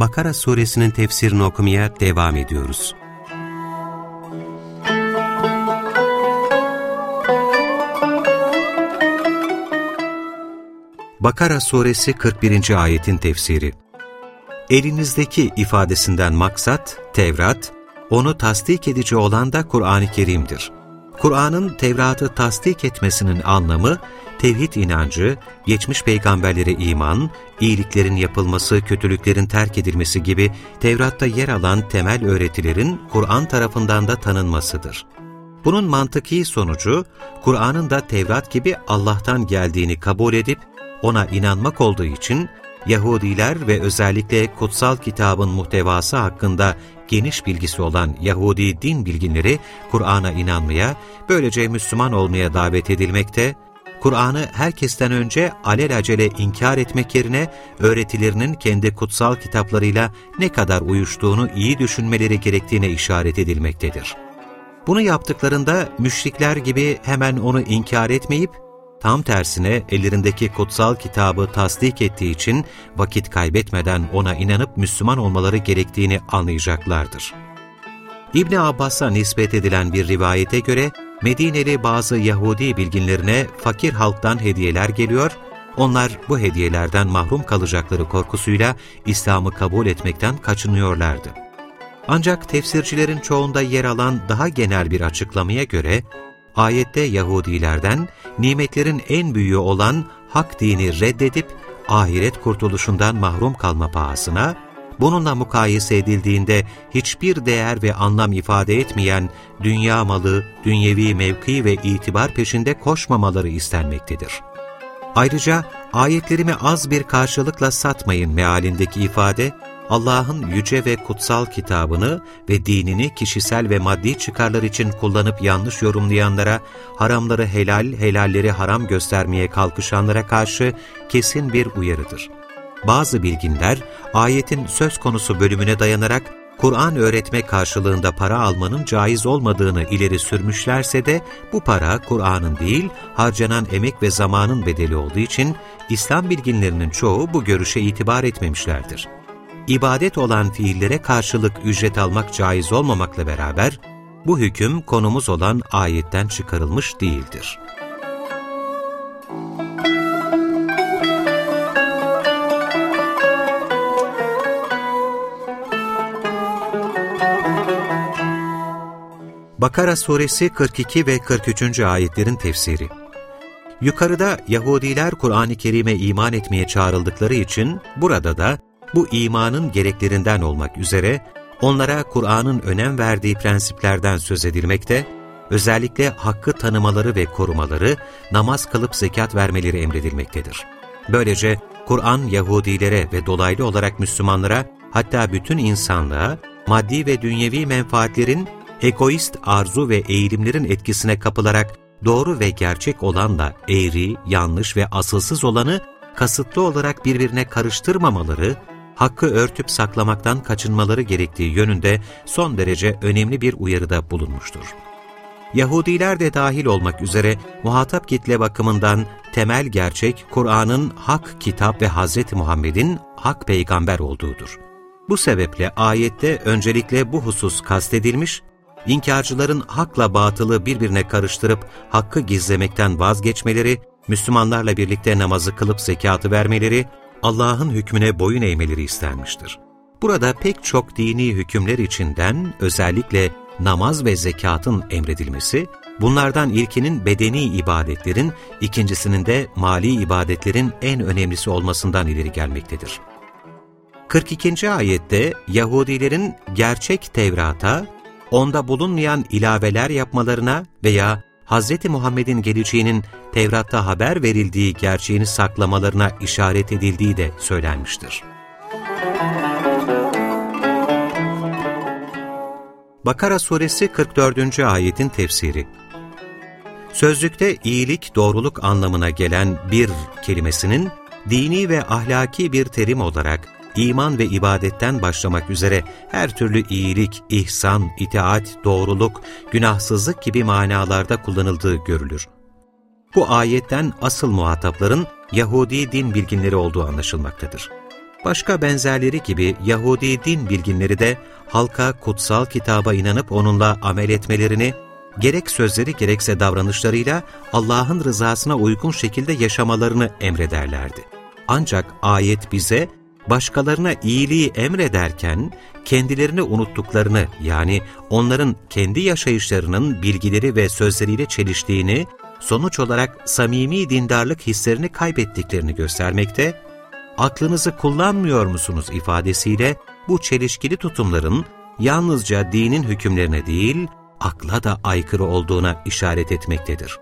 Bakara suresinin tefsirini okumaya devam ediyoruz. Bakara suresi 41. ayetin tefsiri Elinizdeki ifadesinden maksat, Tevrat, onu tasdik edici olan da Kur'an-ı Kerim'dir. Kur'an'ın Tevrat'ı tasdik etmesinin anlamı, tevhid inancı, geçmiş peygamberlere iman, iyiliklerin yapılması, kötülüklerin terk edilmesi gibi Tevrat'ta yer alan temel öğretilerin Kur'an tarafından da tanınmasıdır. Bunun mantıki sonucu, Kur'an'ın da Tevrat gibi Allah'tan geldiğini kabul edip, ona inanmak olduğu için, Yahudiler ve özellikle kutsal kitabın muhtevası hakkında geniş bilgisi olan Yahudi din bilginleri Kur'an'a inanmaya, böylece Müslüman olmaya davet edilmekte, Kur'an'ı herkesten önce alelacele inkar etmek yerine öğretilerinin kendi kutsal kitaplarıyla ne kadar uyuştuğunu iyi düşünmeleri gerektiğine işaret edilmektedir. Bunu yaptıklarında müşrikler gibi hemen onu inkar etmeyip, tam tersine ellerindeki kutsal kitabı tasdik ettiği için vakit kaybetmeden ona inanıp Müslüman olmaları gerektiğini anlayacaklardır. İbn Abbas'a nispet edilen bir rivayete göre, Medineli bazı Yahudi bilginlerine fakir halktan hediyeler geliyor, onlar bu hediyelerden mahrum kalacakları korkusuyla İslam'ı kabul etmekten kaçınıyorlardı. Ancak tefsircilerin çoğunda yer alan daha genel bir açıklamaya göre, ayette Yahudilerden nimetlerin en büyüğü olan hak dini reddedip ahiret kurtuluşundan mahrum kalma pahasına, bununla mukayese edildiğinde hiçbir değer ve anlam ifade etmeyen dünya malı, dünyevi mevki ve itibar peşinde koşmamaları istenmektedir. Ayrıca ayetlerimi az bir karşılıkla satmayın mealindeki ifade, Allah'ın yüce ve kutsal kitabını ve dinini kişisel ve maddi çıkarlar için kullanıp yanlış yorumlayanlara, haramları helal, helalleri haram göstermeye kalkışanlara karşı kesin bir uyarıdır. Bazı bilginler, ayetin söz konusu bölümüne dayanarak Kur'an öğretme karşılığında para almanın caiz olmadığını ileri sürmüşlerse de bu para Kur'an'ın değil, harcanan emek ve zamanın bedeli olduğu için İslam bilginlerinin çoğu bu görüşe itibar etmemişlerdir. İbadet olan fiillere karşılık ücret almak caiz olmamakla beraber, bu hüküm konumuz olan ayetten çıkarılmış değildir. Bakara suresi 42 ve 43. ayetlerin tefsiri Yukarıda Yahudiler Kur'an-ı Kerim'e iman etmeye çağrıldıkları için burada da bu imanın gereklerinden olmak üzere onlara Kur'an'ın önem verdiği prensiplerden söz edilmekte, özellikle hakkı tanımaları ve korumaları, namaz kılıp zekat vermeleri emredilmektedir. Böylece Kur'an Yahudilere ve dolaylı olarak Müslümanlara hatta bütün insanlığa maddi ve dünyevi menfaatlerin egoist arzu ve eğilimlerin etkisine kapılarak doğru ve gerçek olanla eğri, yanlış ve asılsız olanı kasıtlı olarak birbirine karıştırmamaları, hakkı örtüp saklamaktan kaçınmaları gerektiği yönünde son derece önemli bir uyarıda bulunmuştur. Yahudiler de dahil olmak üzere muhatap kitle bakımından temel gerçek Kur'an'ın hak kitap ve Hz. Muhammed'in hak peygamber olduğudur. Bu sebeple ayette öncelikle bu husus kastedilmiş inkarcıların hakla batılı birbirine karıştırıp hakkı gizlemekten vazgeçmeleri, Müslümanlarla birlikte namazı kılıp zekatı vermeleri, Allah'ın hükmüne boyun eğmeleri istenmiştir. Burada pek çok dini hükümler içinden özellikle namaz ve zekatın emredilmesi, bunlardan ilkinin bedeni ibadetlerin, ikincisinin de mali ibadetlerin en önemlisi olmasından ileri gelmektedir. 42. ayette Yahudilerin gerçek Tevrat'a, onda bulunmayan ilaveler yapmalarına veya Hz. Muhammed'in geleceğinin Tevrat'ta haber verildiği gerçeğini saklamalarına işaret edildiği de söylenmiştir. Bakara suresi 44. ayetin tefsiri Sözlükte iyilik, doğruluk anlamına gelen bir kelimesinin dini ve ahlaki bir terim olarak iman ve ibadetten başlamak üzere her türlü iyilik, ihsan, itaat, doğruluk, günahsızlık gibi manalarda kullanıldığı görülür. Bu ayetten asıl muhatapların Yahudi din bilginleri olduğu anlaşılmaktadır. Başka benzerleri gibi Yahudi din bilginleri de halka kutsal kitaba inanıp onunla amel etmelerini, gerek sözleri gerekse davranışlarıyla Allah'ın rızasına uygun şekilde yaşamalarını emrederlerdi. Ancak ayet bize başkalarına iyiliği emrederken kendilerini unuttuklarını yani onların kendi yaşayışlarının bilgileri ve sözleriyle çeliştiğini, sonuç olarak samimi dindarlık hislerini kaybettiklerini göstermekte, aklınızı kullanmıyor musunuz ifadesiyle bu çelişkili tutumların yalnızca dinin hükümlerine değil, akla da aykırı olduğuna işaret etmektedir.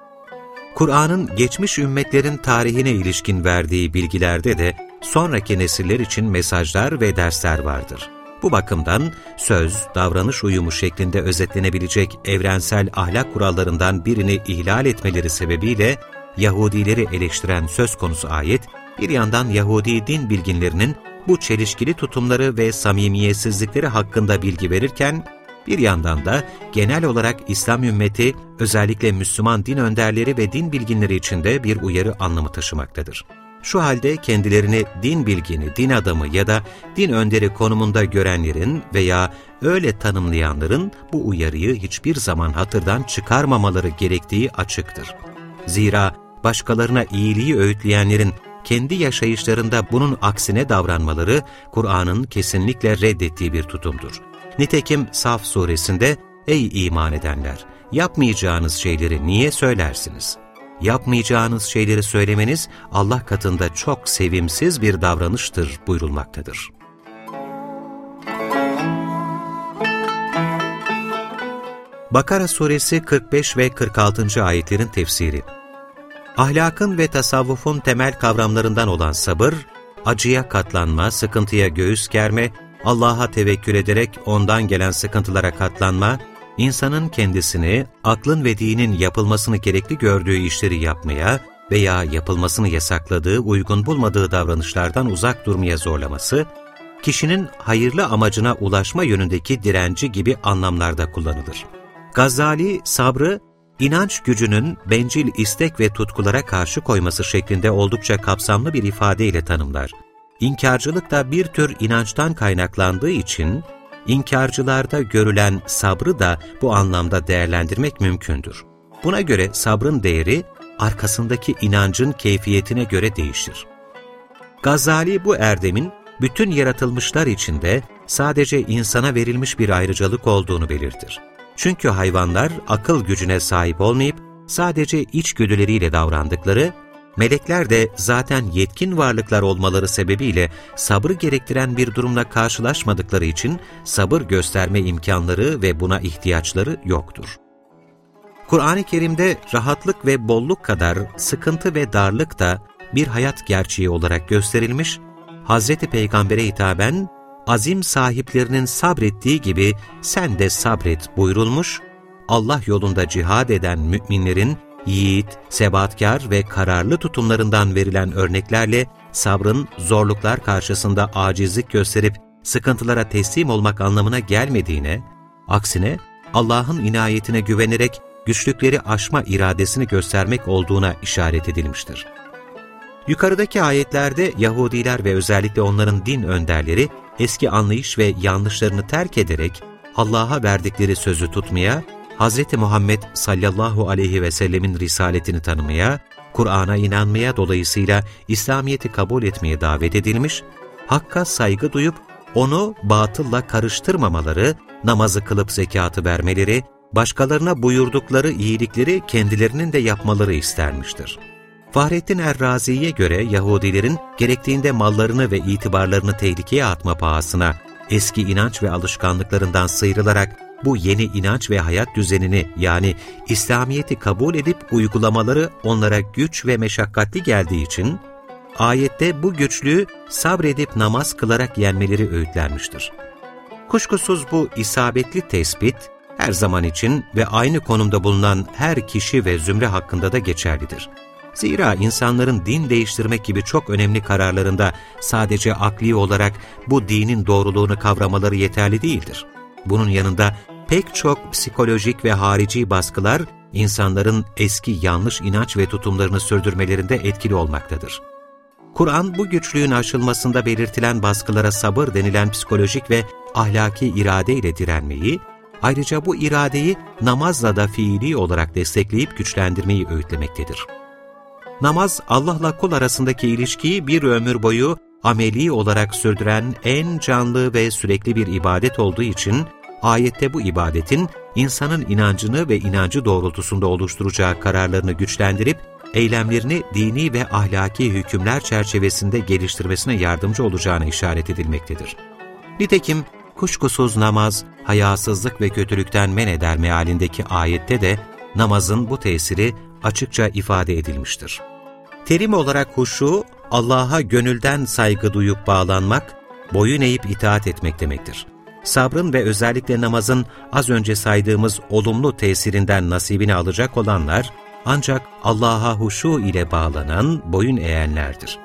Kur'an'ın geçmiş ümmetlerin tarihine ilişkin verdiği bilgilerde de sonraki nesiller için mesajlar ve dersler vardır. Bu bakımdan söz, davranış uyumu şeklinde özetlenebilecek evrensel ahlak kurallarından birini ihlal etmeleri sebebiyle Yahudileri eleştiren söz konusu ayet, bir yandan Yahudi din bilginlerinin bu çelişkili tutumları ve samimiyetsizlikleri hakkında bilgi verirken, bir yandan da genel olarak İslam ümmeti, özellikle Müslüman din önderleri ve din bilginleri içinde bir uyarı anlamı taşımaktadır. Şu halde kendilerini din bilgini, din adamı ya da din önderi konumunda görenlerin veya öyle tanımlayanların bu uyarıyı hiçbir zaman hatırdan çıkarmamaları gerektiği açıktır. Zira başkalarına iyiliği öğütleyenlerin kendi yaşayışlarında bunun aksine davranmaları Kur'an'ın kesinlikle reddettiği bir tutumdur. Nitekim Saf suresinde Ey iman edenler! Yapmayacağınız şeyleri niye söylersiniz? Yapmayacağınız şeyleri söylemeniz Allah katında çok sevimsiz bir davranıştır buyurulmaktadır. Bakara suresi 45 ve 46. ayetlerin tefsiri Ahlakın ve tasavvufun temel kavramlarından olan sabır, acıya katlanma, sıkıntıya göğüs germe, Allah'a tevekkül ederek ondan gelen sıkıntılara katlanma, insanın kendisini, aklın ve dinin yapılmasını gerekli gördüğü işleri yapmaya veya yapılmasını yasakladığı, uygun bulmadığı davranışlardan uzak durmaya zorlaması, kişinin hayırlı amacına ulaşma yönündeki direnci gibi anlamlarda kullanılır. Gazali, sabrı, inanç gücünün bencil istek ve tutkulara karşı koyması şeklinde oldukça kapsamlı bir ifadeyle tanımlar. İnkarcılık da bir tür inançtan kaynaklandığı için, inkarcılarda görülen sabrı da bu anlamda değerlendirmek mümkündür. Buna göre sabrın değeri, arkasındaki inancın keyfiyetine göre değişir. Gazali bu erdemin, bütün yaratılmışlar içinde sadece insana verilmiş bir ayrıcalık olduğunu belirtir. Çünkü hayvanlar akıl gücüne sahip olmayıp sadece içgüdüleriyle davrandıkları, melekler de zaten yetkin varlıklar olmaları sebebiyle sabrı gerektiren bir durumla karşılaşmadıkları için sabır gösterme imkanları ve buna ihtiyaçları yoktur. Kur'an-ı Kerim'de rahatlık ve bolluk kadar sıkıntı ve darlık da bir hayat gerçeği olarak gösterilmiş, Hz. Peygamber'e hitaben azim sahiplerinin sabrettiği gibi sen de sabret buyurulmuş, Allah yolunda cihad eden müminlerin yiğit, sebatkar ve kararlı tutumlarından verilen örneklerle sabrın zorluklar karşısında acizlik gösterip sıkıntılara teslim olmak anlamına gelmediğine, aksine Allah'ın inayetine güvenerek güçlükleri aşma iradesini göstermek olduğuna işaret edilmiştir. Yukarıdaki ayetlerde Yahudiler ve özellikle onların din önderleri eski anlayış ve yanlışlarını terk ederek Allah'a verdikleri sözü tutmaya, Hz. Muhammed sallallahu aleyhi ve sellemin risaletini tanımaya, Kur'an'a inanmaya dolayısıyla İslamiyet'i kabul etmeye davet edilmiş, Hakk'a saygı duyup onu batılla karıştırmamaları, namazı kılıp zekatı vermeleri, başkalarına buyurdukları iyilikleri kendilerinin de yapmaları istermiştir. Fahrettin Errazi'ye göre Yahudilerin gerektiğinde mallarını ve itibarlarını tehlikeye atma pahasına, eski inanç ve alışkanlıklarından sıyrılarak bu yeni inanç ve hayat düzenini yani İslamiyet'i kabul edip uygulamaları onlara güç ve meşakkatli geldiği için, ayette bu güçlüğü sabredip namaz kılarak yenmeleri öğütlenmiştir. Kuşkusuz bu isabetli tespit, her zaman için ve aynı konumda bulunan her kişi ve zümre hakkında da geçerlidir. Zira insanların din değiştirmek gibi çok önemli kararlarında sadece akli olarak bu dinin doğruluğunu kavramaları yeterli değildir. Bunun yanında pek çok psikolojik ve harici baskılar insanların eski yanlış inanç ve tutumlarını sürdürmelerinde etkili olmaktadır. Kur'an bu güçlüğün aşılmasında belirtilen baskılara sabır denilen psikolojik ve ahlaki irade ile direnmeyi, ayrıca bu iradeyi namazla da fiili olarak destekleyip güçlendirmeyi öğütlemektedir. Namaz, Allah'la kul arasındaki ilişkiyi bir ömür boyu ameli olarak sürdüren en canlı ve sürekli bir ibadet olduğu için, ayette bu ibadetin insanın inancını ve inancı doğrultusunda oluşturacağı kararlarını güçlendirip, eylemlerini dini ve ahlaki hükümler çerçevesinde geliştirmesine yardımcı olacağına işaret edilmektedir. Nitekim kuşkusuz namaz, hayasızlık ve kötülükten men eder mealindeki ayette de namazın bu tesiri açıkça ifade edilmiştir. Terim olarak huşu, Allah'a gönülden saygı duyup bağlanmak, boyun eğip itaat etmek demektir. Sabrın ve özellikle namazın az önce saydığımız olumlu tesirinden nasibini alacak olanlar, ancak Allah'a huşu ile bağlanan, boyun eğenlerdir.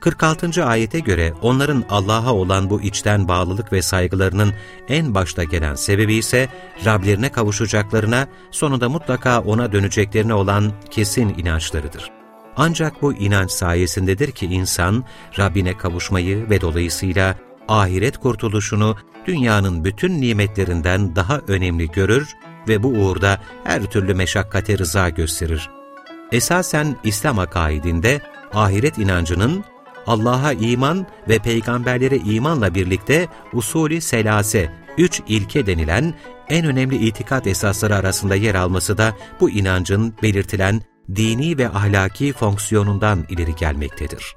46. ayete göre onların Allah'a olan bu içten bağlılık ve saygılarının en başta gelen sebebi ise Rablerine kavuşacaklarına, sonunda mutlaka O'na döneceklerine olan kesin inançlarıdır. Ancak bu inanç sayesindedir ki insan Rabbine kavuşmayı ve dolayısıyla ahiret kurtuluşunu dünyanın bütün nimetlerinden daha önemli görür ve bu uğurda her türlü meşakkate rıza gösterir. Esasen İslam akaidinde ahiret inancının Allah'a iman ve peygamberlere imanla birlikte usulü selase, üç ilke denilen en önemli itikat esasları arasında yer alması da bu inancın belirtilen dini ve ahlaki fonksiyonundan ileri gelmektedir.